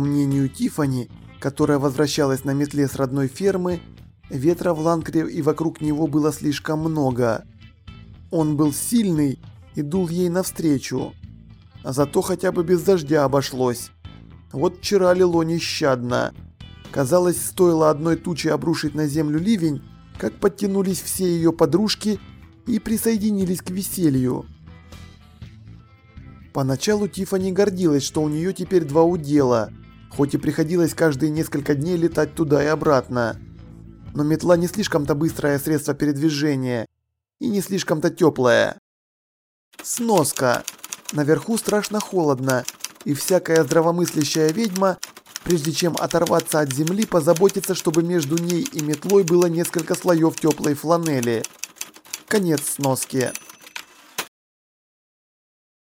мнению Тифани, которая возвращалась на метле с родной фермы, ветра в Ланкре и вокруг него было слишком много. Он был сильный и дул ей навстречу. А зато хотя бы без дождя обошлось. Вот вчера лило нещадно. Казалось, стоило одной тучи обрушить на землю ливень, как подтянулись все ее подружки и присоединились к веселью. Поначалу Тифани гордилась, что у нее теперь два удела, хоть и приходилось каждые несколько дней летать туда и обратно. Но метла не слишком-то быстрое средство передвижения и не слишком-то теплое. Сноска. Наверху страшно холодно, и всякая здравомыслящая ведьма, прежде чем оторваться от земли, позаботится, чтобы между ней и метлой было несколько слоев теплой фланели. Конец сноски.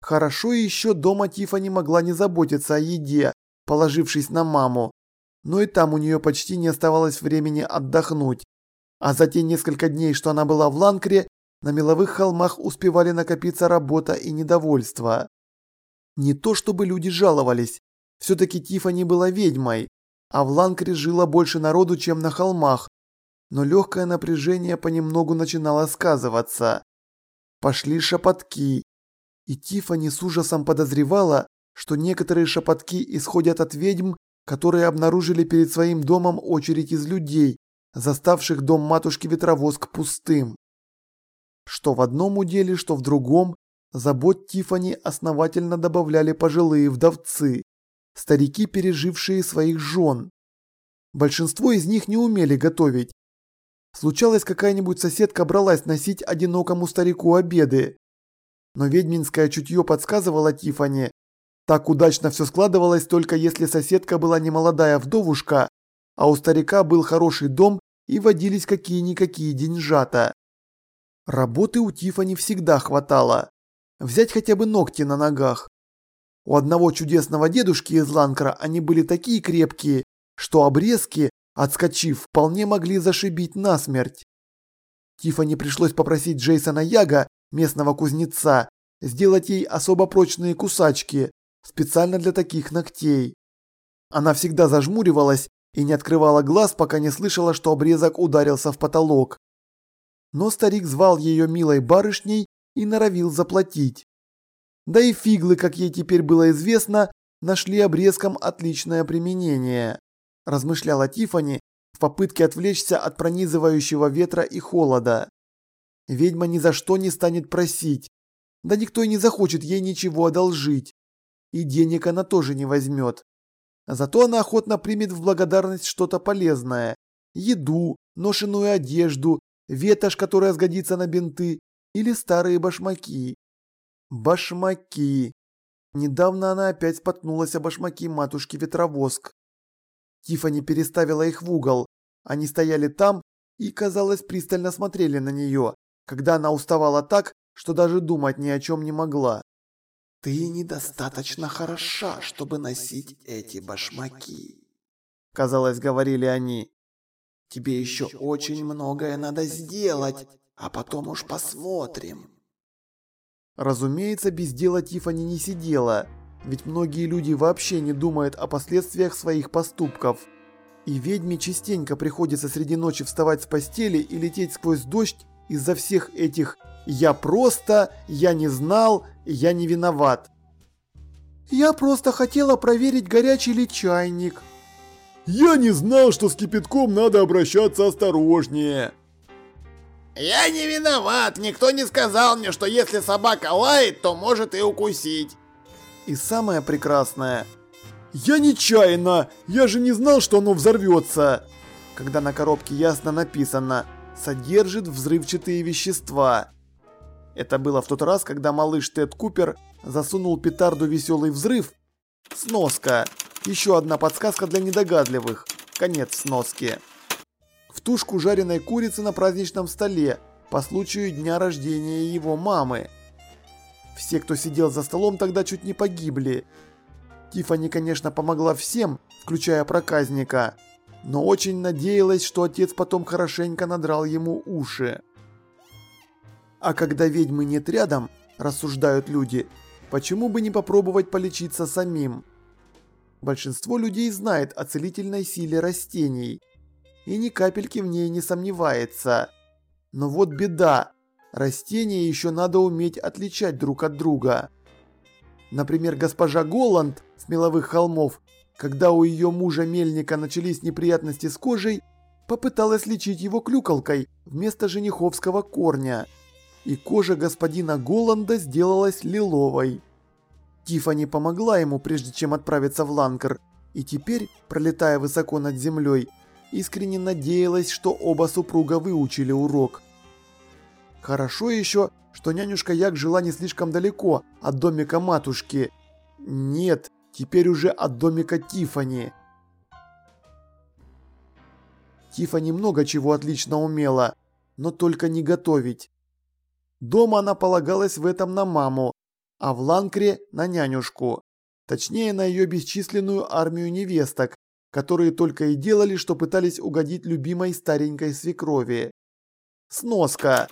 Хорошо еще дома Тифани могла не заботиться о еде, положившись на маму, но и там у нее почти не оставалось времени отдохнуть. А за те несколько дней, что она была в Ланкре, на меловых холмах успевали накопиться работа и недовольство. Не то чтобы люди жаловались, все-таки Тифани была ведьмой, а в Ланкре жило больше народу, чем на холмах, но легкое напряжение понемногу начинало сказываться. Пошли шепотки, и Тифани с ужасом подозревала, что некоторые шепотки исходят от ведьм, которые обнаружили перед своим домом очередь из людей, заставших дом матушки Ветровоск пустым. Что в одном уделе, что в другом, забот Тифани основательно добавляли пожилые вдовцы, старики, пережившие своих жен. Большинство из них не умели готовить. Случалось, какая-нибудь соседка бралась носить одинокому старику обеды, но ведьминское чутье подсказывало Тифани, так удачно все складывалось только если соседка была не молодая вдовушка, а у старика был хороший дом и водились какие-никакие деньжата. Работы у Тифани всегда хватало. Взять хотя бы ногти на ногах. У одного чудесного дедушки из Ланкра они были такие крепкие, что обрезки, отскочив, вполне могли зашибить насмерть. Тифани пришлось попросить Джейсона Яга местного кузнеца, сделать ей особо прочные кусачки, специально для таких ногтей. Она всегда зажмуривалась и не открывала глаз, пока не слышала, что обрезок ударился в потолок. Но старик звал ее милой барышней и норовил заплатить. Да и фиглы, как ей теперь было известно, нашли обрезком отличное применение, размышляла Тифани в попытке отвлечься от пронизывающего ветра и холода. Ведьма ни за что не станет просить. Да никто и не захочет ей ничего одолжить. И денег она тоже не возьмет. Зато она охотно примет в благодарность что-то полезное. Еду, ношеную одежду, ветошь, которая сгодится на бинты, или старые башмаки. Башмаки. Недавно она опять споткнулась о башмаки матушки Ветровоск. Тифани переставила их в угол. Они стояли там и, казалось, пристально смотрели на нее, когда она уставала так, что даже думать ни о чем не могла. «Ты недостаточно хороша, чтобы носить эти башмаки», – казалось, говорили они. «Тебе еще очень многое надо сделать, а потом уж посмотрим». Разумеется, без дела Тифани не сидела, ведь многие люди вообще не думают о последствиях своих поступков. И ведьме частенько приходится среди ночи вставать с постели и лететь сквозь дождь из-за всех этих «я просто», «я не знал», «я не виноват». «Я просто хотела проверить, горячий ли чайник». «Я не знал, что с кипятком надо обращаться осторожнее». «Я не виноват, никто не сказал мне, что если собака лает, то может и укусить». И самое прекрасное. «Я нечаянно, я же не знал, что оно взорвется». Когда на коробке ясно написано содержит взрывчатые вещества. Это было в тот раз, когда малыш Тед Купер засунул петарду веселый взрыв. Сноска. Еще одна подсказка для недогадливых. Конец сноски. В тушку жареной курицы на праздничном столе по случаю дня рождения его мамы. Все, кто сидел за столом, тогда чуть не погибли. Тифани, конечно, помогла всем, включая проказника но очень надеялась, что отец потом хорошенько надрал ему уши. А когда ведьмы нет рядом, рассуждают люди, почему бы не попробовать полечиться самим? Большинство людей знает о целительной силе растений и ни капельки в ней не сомневается. Но вот беда, растения еще надо уметь отличать друг от друга. Например, госпожа Голланд с меловых холмов, когда у ее мужа Мельника начались неприятности с кожей, попыталась лечить его клюкалкой вместо жениховского корня. И кожа господина Голланда сделалась лиловой. Тифани помогла ему, прежде чем отправиться в Ланкар, и теперь, пролетая высоко над землей, искренне надеялась, что оба супруга выучили урок. Хорошо еще, что нянюшка Як жила не слишком далеко от домика матушки. Нет, теперь уже от домика Тифани. Тифани много чего отлично умела, но только не готовить. Дома она полагалась в этом на маму, а в Ланкре на нянюшку. Точнее, на ее бесчисленную армию невесток, которые только и делали, что пытались угодить любимой старенькой свекрови. Сноска.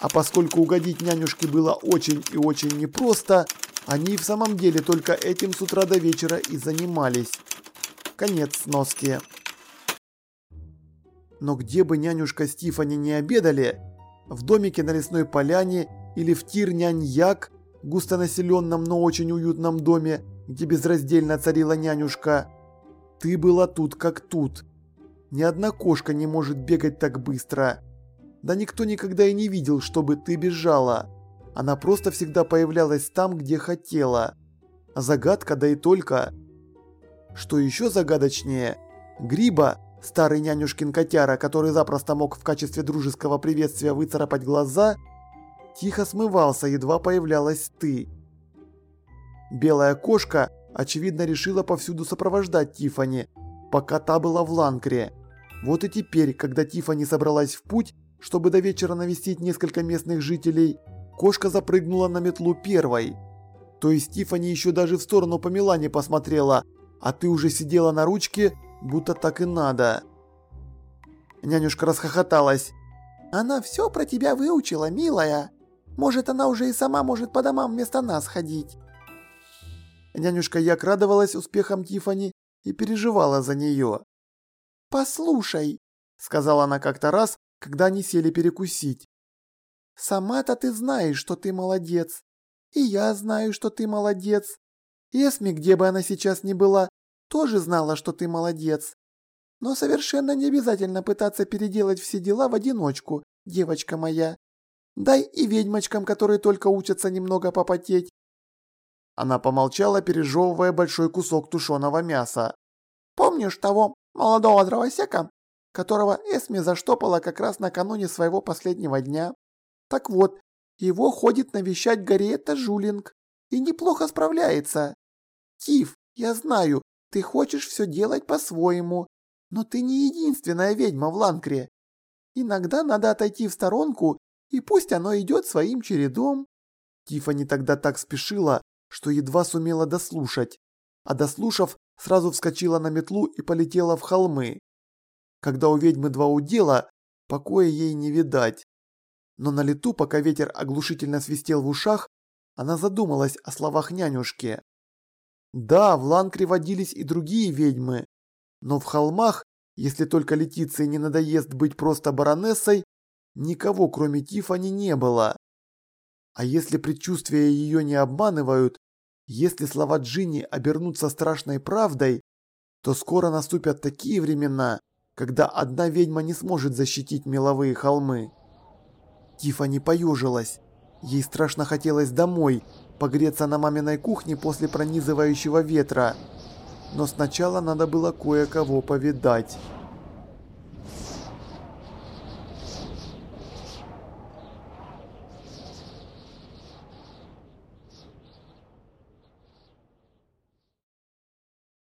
А поскольку угодить нянюшке было очень и очень непросто, они в самом деле только этим с утра до вечера и занимались. Конец сноски. Но где бы нянюшка с Тифани не обедали, в домике на лесной поляне или в тир-нянь-як, густонаселенном, но очень уютном доме, где безраздельно царила нянюшка, ты была тут как тут. Ни одна кошка не может бегать так быстро. Да никто никогда и не видел, чтобы ты бежала. Она просто всегда появлялась там, где хотела. Загадка, да и только. Что еще загадочнее, Гриба, старый нянюшкин котяра, который запросто мог в качестве дружеского приветствия выцарапать глаза, тихо смывался, едва появлялась ты. Белая кошка, очевидно, решила повсюду сопровождать Тифани, пока та была в Ланкре. Вот и теперь, когда Тифани собралась в путь, чтобы до вечера навестить несколько местных жителей, кошка запрыгнула на метлу первой. То есть Тифани еще даже в сторону помела не посмотрела, а ты уже сидела на ручке, будто так и надо. Нянюшка расхохоталась. «Она все про тебя выучила, милая. Может, она уже и сама может по домам вместо нас ходить». Нянюшка Як радовалась успехам Тифани и переживала за нее. «Послушай», — сказала она как-то раз, когда они сели перекусить. «Сама-то ты знаешь, что ты молодец. И я знаю, что ты молодец. Эсми, где бы она сейчас ни была, тоже знала, что ты молодец. Но совершенно не обязательно пытаться переделать все дела в одиночку, девочка моя. Дай и ведьмочкам, которые только учатся немного попотеть. Она помолчала, пережевывая большой кусок тушеного мяса. Помнишь того молодого дровосека, которого Эсми заштопала как раз накануне своего последнего дня? Так вот, его ходит навещать Гарриетта Жулинг и неплохо справляется. Тиф, я знаю, ты хочешь все делать по-своему, но ты не единственная ведьма в Ланкре. Иногда надо отойти в сторонку, и пусть оно идет своим чередом. Тифани тогда так спешила, что едва сумела дослушать, а дослушав, сразу вскочила на метлу и полетела в холмы. Когда у ведьмы два удела, покоя ей не видать. Но на лету, пока ветер оглушительно свистел в ушах, она задумалась о словах нянюшки. Да, в Ланкре водились и другие ведьмы, но в холмах, если только Летиции не надоест быть просто баронессой, никого кроме Тифани не было. А если предчувствия ее не обманывают, если слова Джинни обернутся страшной правдой, то скоро наступят такие времена, когда одна ведьма не сможет защитить меловые холмы. Тифани поежилась. Ей страшно хотелось домой, погреться на маминой кухне после пронизывающего ветра. Но сначала надо было кое-кого повидать.